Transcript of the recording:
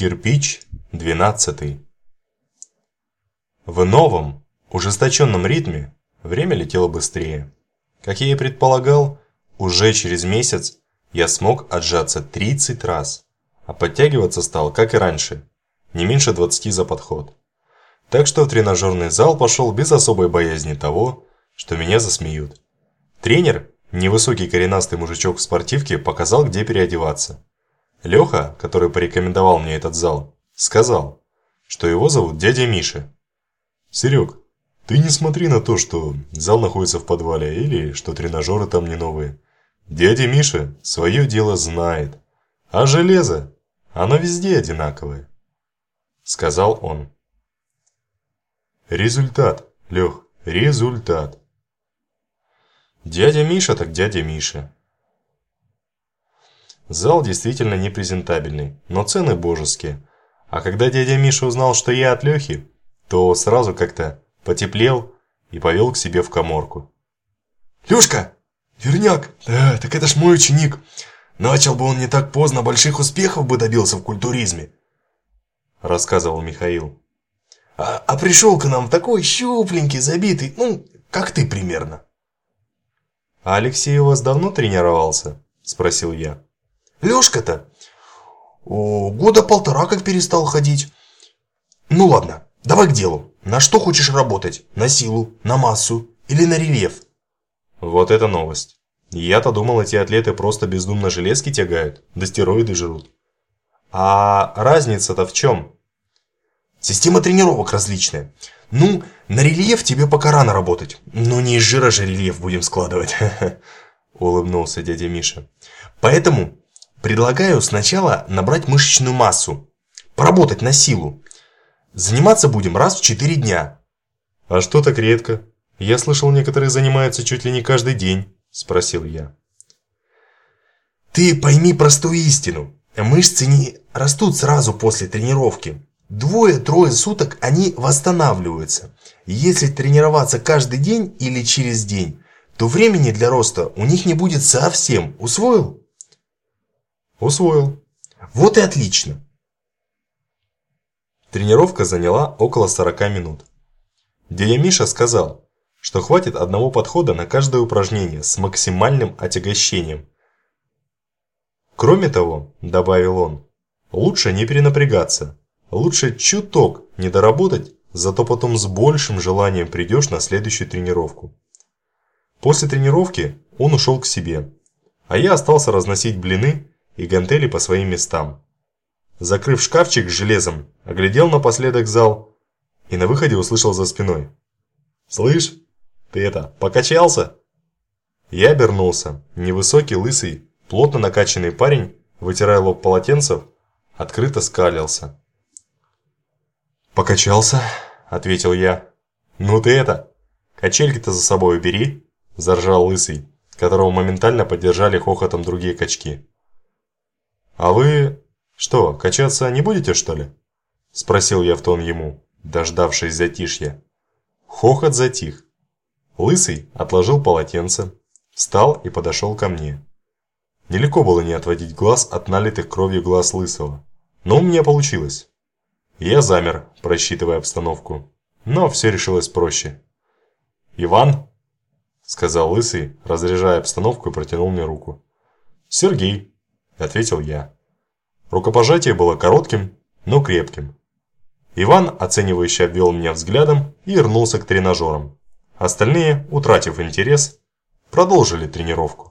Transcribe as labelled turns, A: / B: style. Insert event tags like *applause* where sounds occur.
A: Кирпич 12. В новом, ужесточенном ритме время летело быстрее. Как я и предполагал, уже через месяц я смог отжаться 30 раз, а подтягиваться стал, как и раньше, не меньше 20 за подход. Так что в тренажерный зал пошел без особой боязни того, что меня засмеют. Тренер, невысокий коренастый мужичок в спортивке, показал, где переодеваться. Леха, который порекомендовал мне этот зал, сказал, что его зовут дядя Миша. «Серег, ты не смотри на то, что зал находится в подвале или что тренажеры там не новые. Дядя Миша свое дело знает, а железо, оно везде одинаковое», – сказал он. Результат, Лех, результат. Дядя Миша так дядя Миша. Зал действительно непрезентабельный, но цены божеские. А когда дядя Миша узнал, что я от Лехи, то сразу как-то потеплел и повел к себе в коморку.
B: «Лешка! Верняк! Да, так это ж мой ученик! Начал бы он не так поздно, больших успехов бы добился в культуризме!» Рассказывал Михаил. «А, а пришел к нам такой щупленький, забитый, ну, как ты примерно!»
A: «А Алексей у вас давно тренировался?» – спросил я.
B: Лешка-то? года полтора как перестал ходить. Ну ладно, давай к делу. На что хочешь работать? На силу, на массу или на рельеф?
A: Вот это новость. Я-то думал, эти атлеты просто бездумно железки тягают, да стероиды жрут. А разница-то в чем?
B: Система тренировок различная. Ну, на рельеф тебе пока рано работать. Ну, не из жира же рельеф будем складывать. *laughs* Улыбнулся дядя Миша. Поэтому Предлагаю сначала набрать мышечную массу, поработать на силу. Заниматься будем раз в 4 дня.
A: А что так редко? Я слышал, некоторые занимаются чуть ли не каждый день, спросил я.
B: Ты пойми простую истину. Мышцы не растут сразу после тренировки. Двое-трое суток они восстанавливаются. Если тренироваться каждый день или через день, то времени для роста у них не будет совсем. Усвоил?
A: Усвоил.
B: Вот и отлично.
A: Тренировка заняла около 40 минут. Дядя Миша сказал, что хватит одного подхода на каждое упражнение с максимальным отягощением. Кроме того, добавил он, лучше не перенапрягаться, лучше чуток не доработать, зато потом с большим желанием придешь на следующую тренировку. После тренировки он ушел к себе, а я остался разносить блины и гантели по своим местам. Закрыв шкафчик с железом, оглядел напоследок зал и на выходе услышал за спиной. «Слышь, ты это, покачался?» Я обернулся. Невысокий, лысый, плотно накачанный парень, вытирая лоб полотенцем, открыто скалился.
B: «Покачался?» – ответил я.
A: «Ну ты это, качельки-то за собой убери!» – заржал лысый, которого моментально поддержали хохотом другие качки. «А вы что, качаться не будете, что ли?» Спросил я в тон ему, дождавшись затишья. Хохот затих. Лысый отложил полотенце, встал и подошел ко мне. Нелегко было не отводить глаз от налитых кровью глаз Лысого. Но у меня получилось. Я замер, просчитывая обстановку. Но все решилось проще. «Иван?» – сказал Лысый, разряжая обстановку и протянул мне руку. «Сергей», ответил я. Рукопожатие было коротким, но крепким. Иван, оценивающе обвел меня взглядом и вернулся к тренажерам. Остальные, утратив интерес, продолжили тренировку.